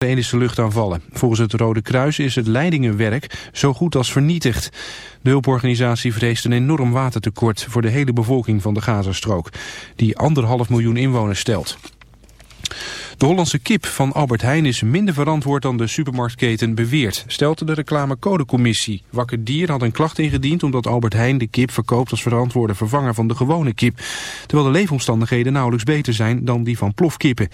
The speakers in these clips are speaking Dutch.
Israëlische luchtaanvallen. Volgens het Rode Kruis is het leidingenwerk zo goed als vernietigd. De hulporganisatie vreest een enorm watertekort voor de hele bevolking van de Gazastrook, die anderhalf miljoen inwoners stelt. De Hollandse kip van Albert Heijn is minder verantwoord dan de supermarktketen beweert, stelt de reclamecodecommissie. Wakker Dier had een klacht ingediend omdat Albert Heijn de kip verkoopt als verantwoorde vervanger van de gewone kip. Terwijl de leefomstandigheden nauwelijks beter zijn dan die van plofkippen.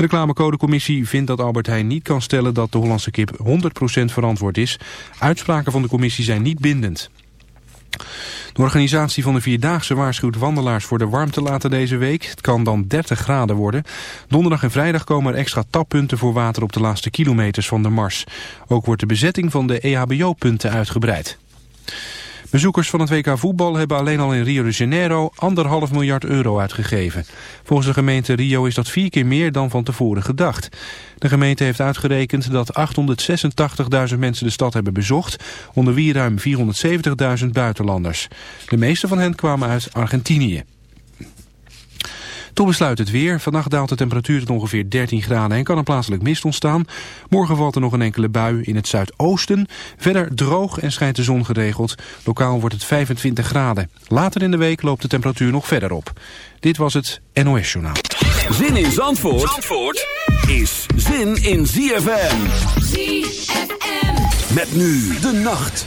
De reclamecodecommissie vindt dat Albert Heijn niet kan stellen dat de Hollandse kip 100% verantwoord is. Uitspraken van de commissie zijn niet bindend. De organisatie van de Vierdaagse waarschuwt wandelaars voor de warmte later deze week. Het kan dan 30 graden worden. Donderdag en vrijdag komen er extra tappunten voor water op de laatste kilometers van de Mars. Ook wordt de bezetting van de EHBO-punten uitgebreid. Bezoekers van het WK voetbal hebben alleen al in Rio de Janeiro anderhalf miljard euro uitgegeven. Volgens de gemeente Rio is dat vier keer meer dan van tevoren gedacht. De gemeente heeft uitgerekend dat 886.000 mensen de stad hebben bezocht, onder wie ruim 470.000 buitenlanders. De meeste van hen kwamen uit Argentinië. Tot besluit het weer. Vannacht daalt de temperatuur tot ongeveer 13 graden en kan een plaatselijk mist ontstaan. Morgen valt er nog een enkele bui in het zuidoosten. Verder droog en schijnt de zon geregeld. Lokaal wordt het 25 graden. Later in de week loopt de temperatuur nog verder op. Dit was het NOS Journaal. Zin in Zandvoort, Zandvoort is zin in ZFM. ZFM. Met nu de nacht.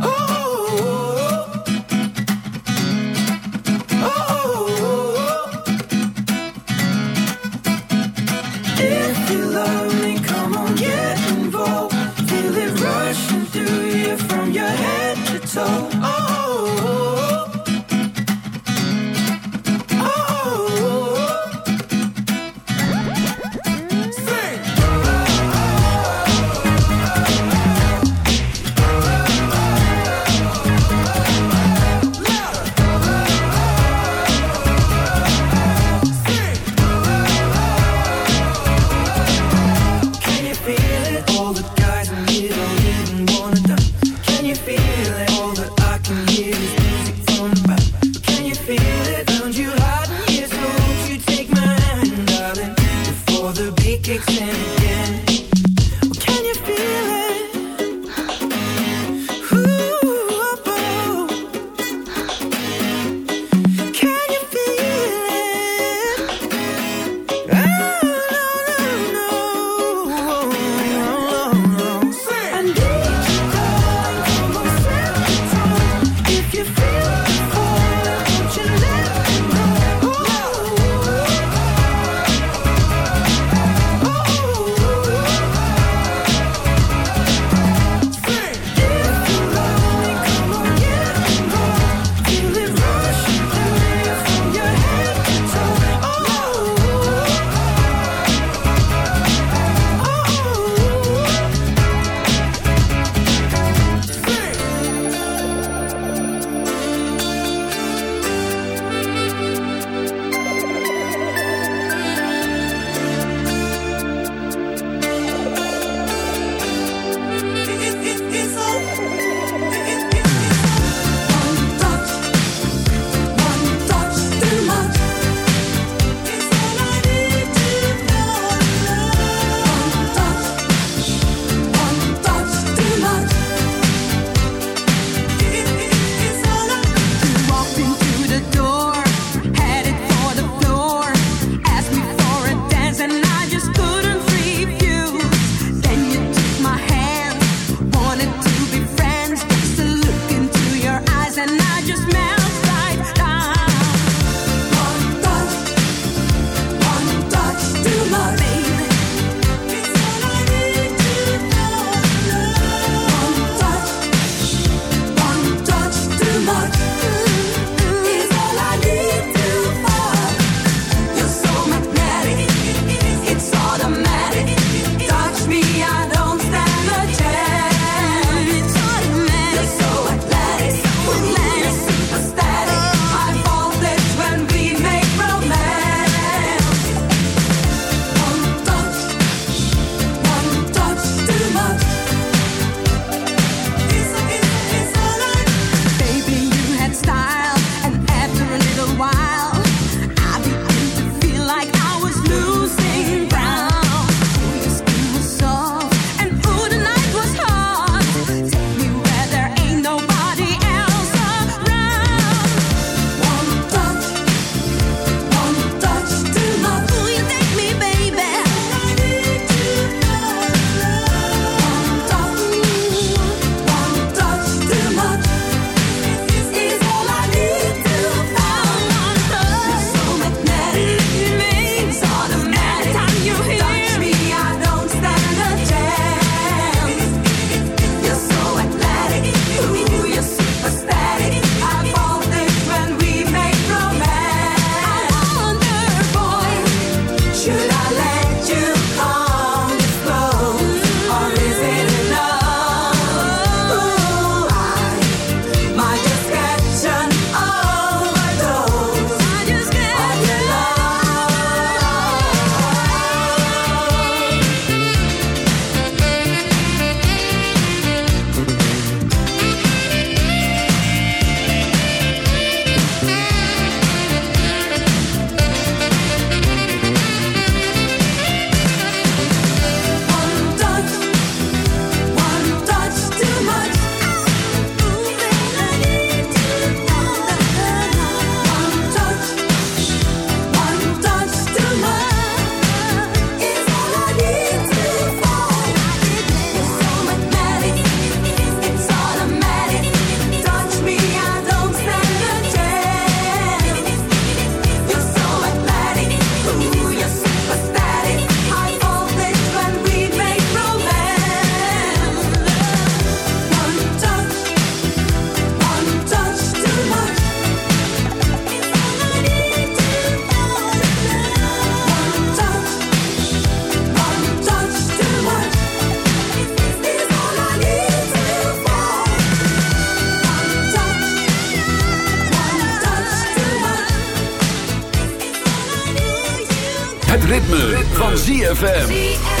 Ritme, van ZFM.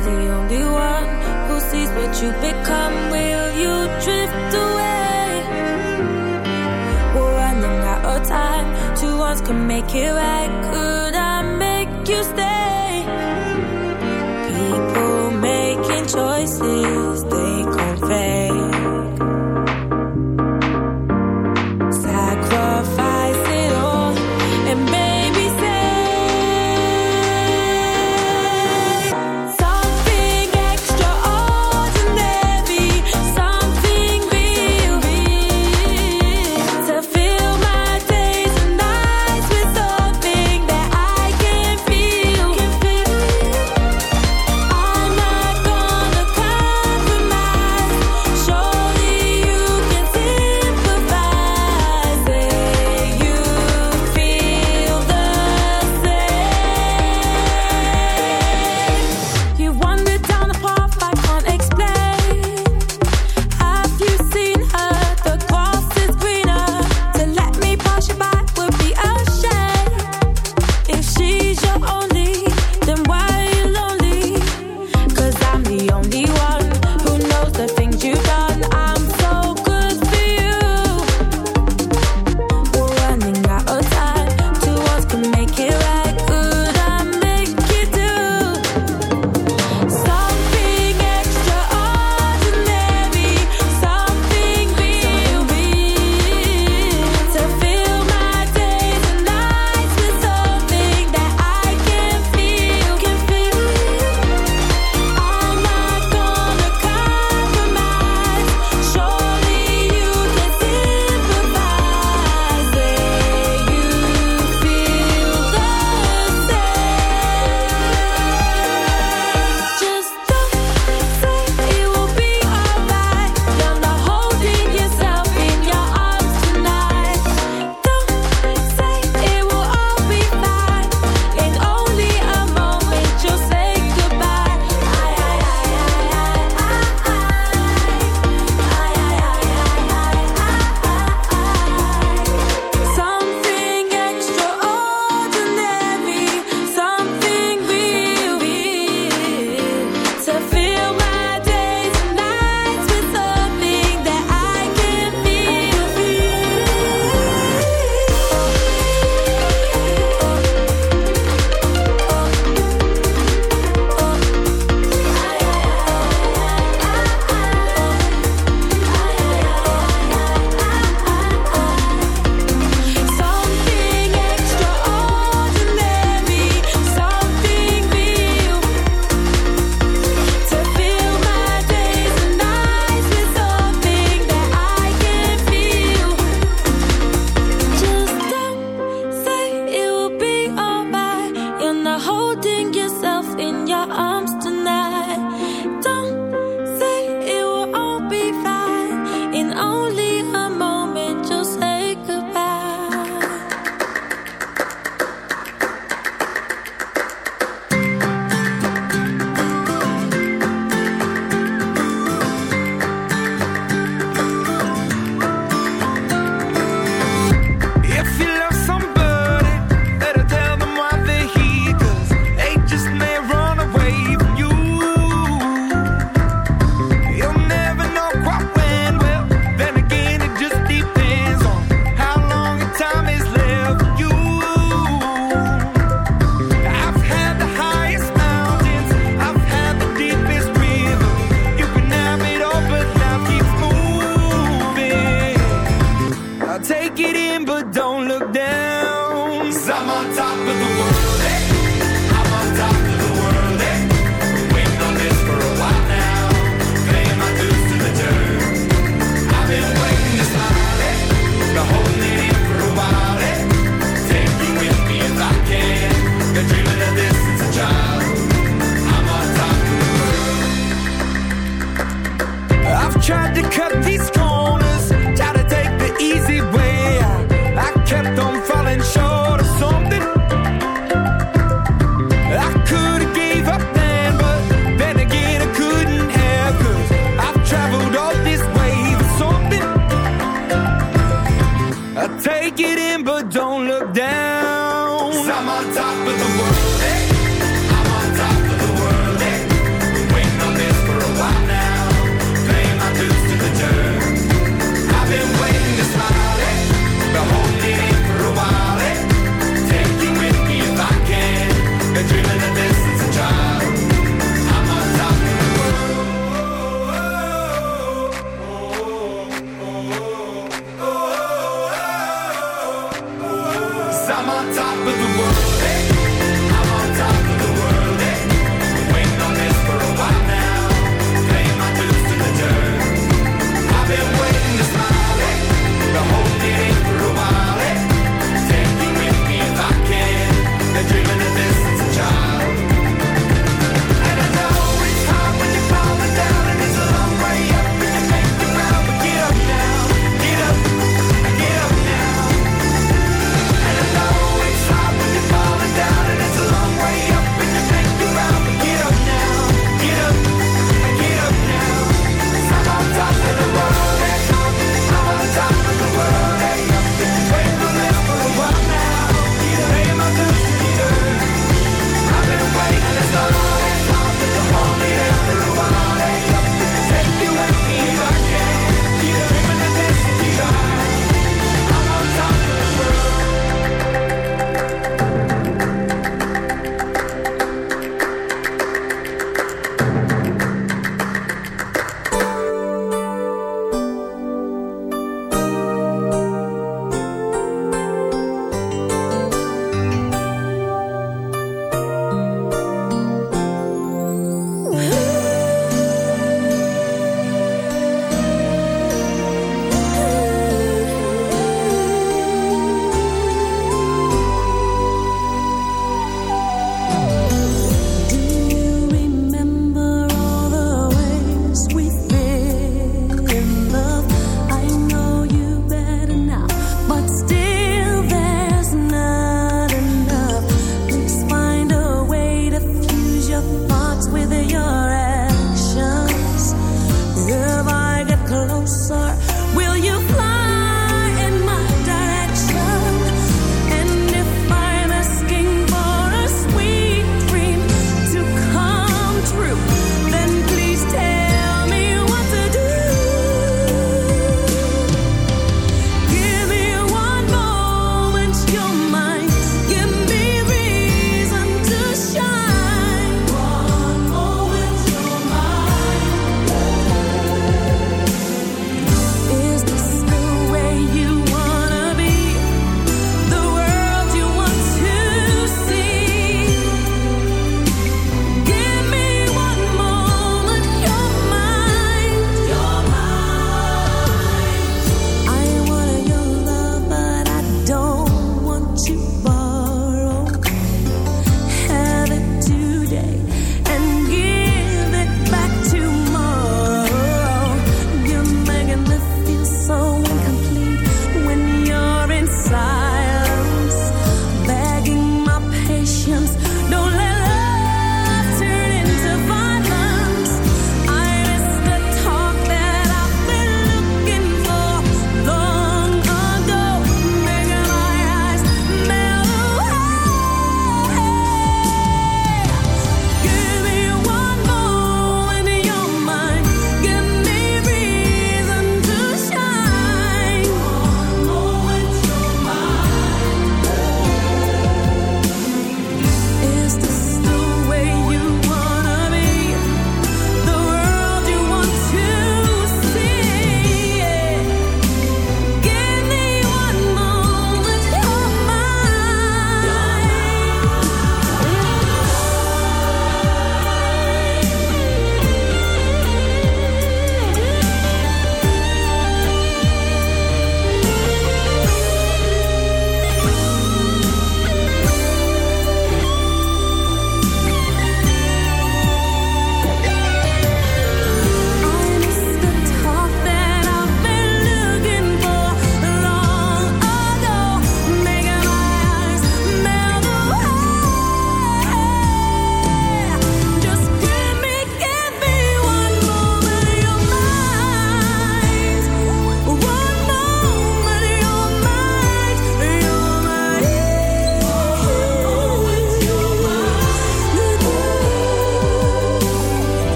the only one who sees what you become. Will you drift away? We're running out of time. Can make it right. Could I make you stay?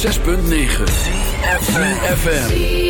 106.9 FM.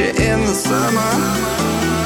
in the summer.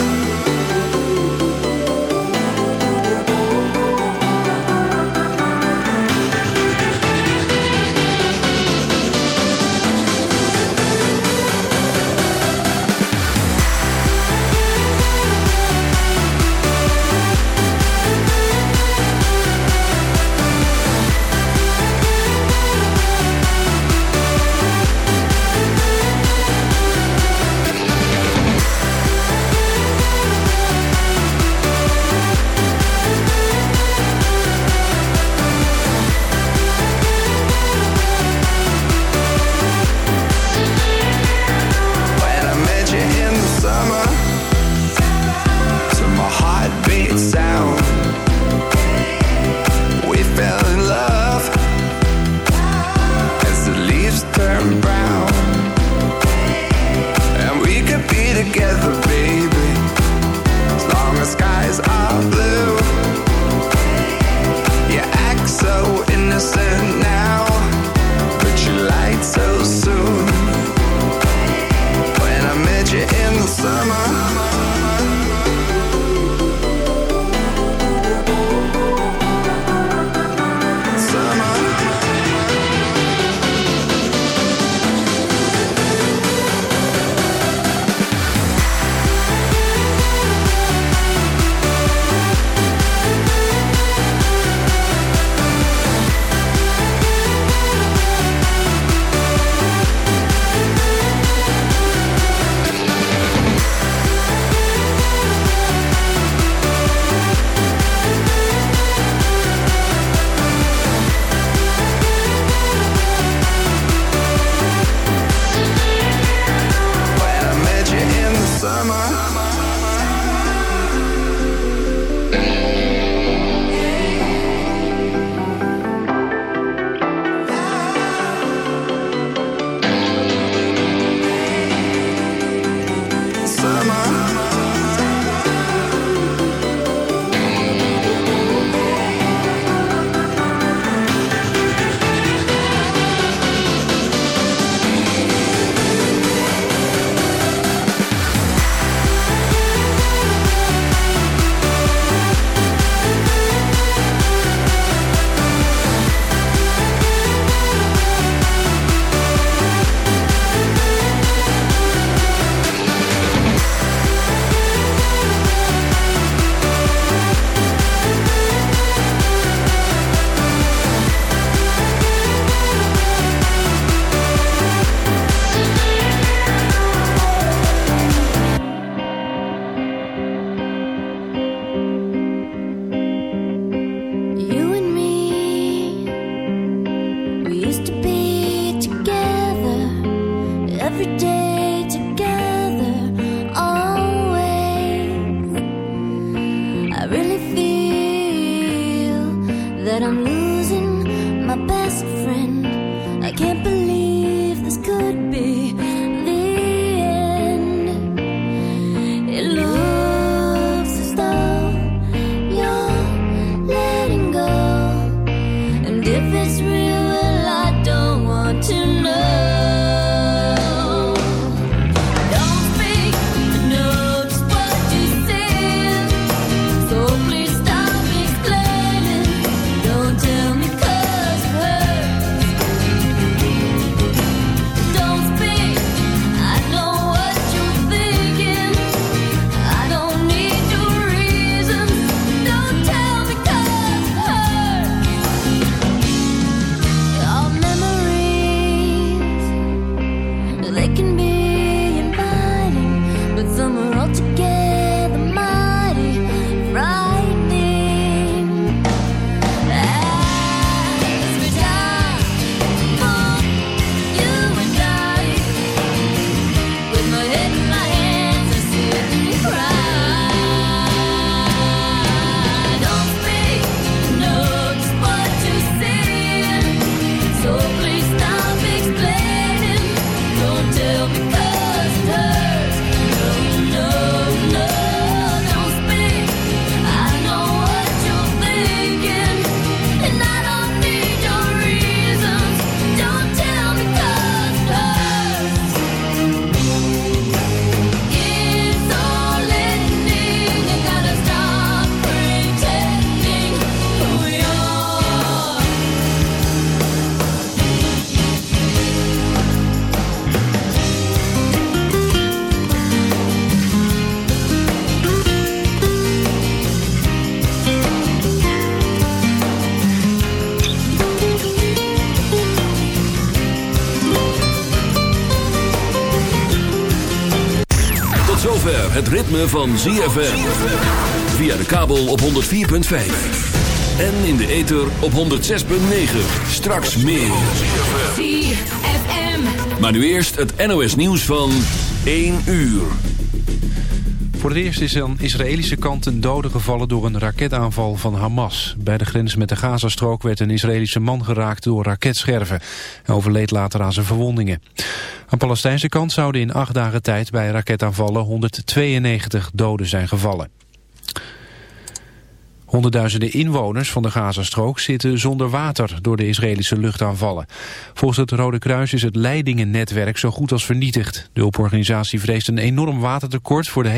Ritme van ZFM. Via de kabel op 104.5. En in de ether op 106.9. Straks meer. Maar nu eerst het NOS nieuws van 1 uur. Voor het eerst is aan Israëlische kant een dode gevallen door een raketaanval van Hamas. Bij de grens met de Gazastrook werd een Israëlische man geraakt door raketscherven. Hij overleed later aan zijn verwondingen. Aan Palestijnse kant zouden in acht dagen tijd bij raketaanvallen 192 doden zijn gevallen. Honderdduizenden inwoners van de Gazastrook zitten zonder water door de Israëlische luchtaanvallen. Volgens het Rode Kruis is het leidingennetwerk zo goed als vernietigd. De hulporganisatie vreest een enorm watertekort voor de